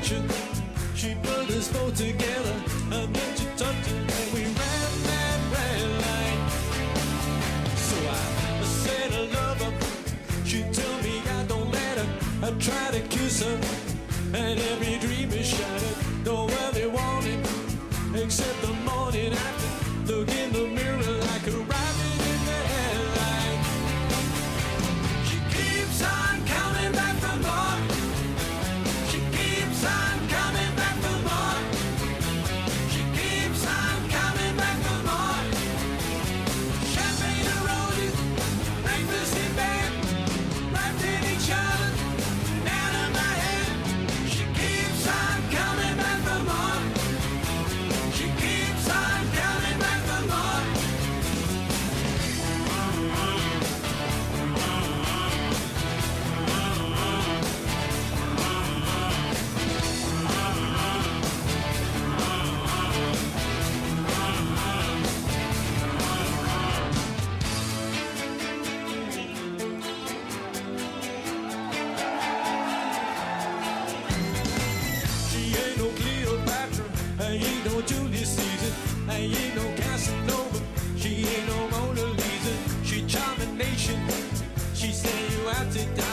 kitchen. She put us both together, and then you tucked it, we ran that red light. So I said I love her. She told me I don't. I tried to kiss her, and every dream is shattered. No early it, except the morning after. Look in the mirror like a rabbit. no Julius Caesar. I ain't no Casanova. She ain't no Mona Lisa. She charmed charming nation. She said, you have to die.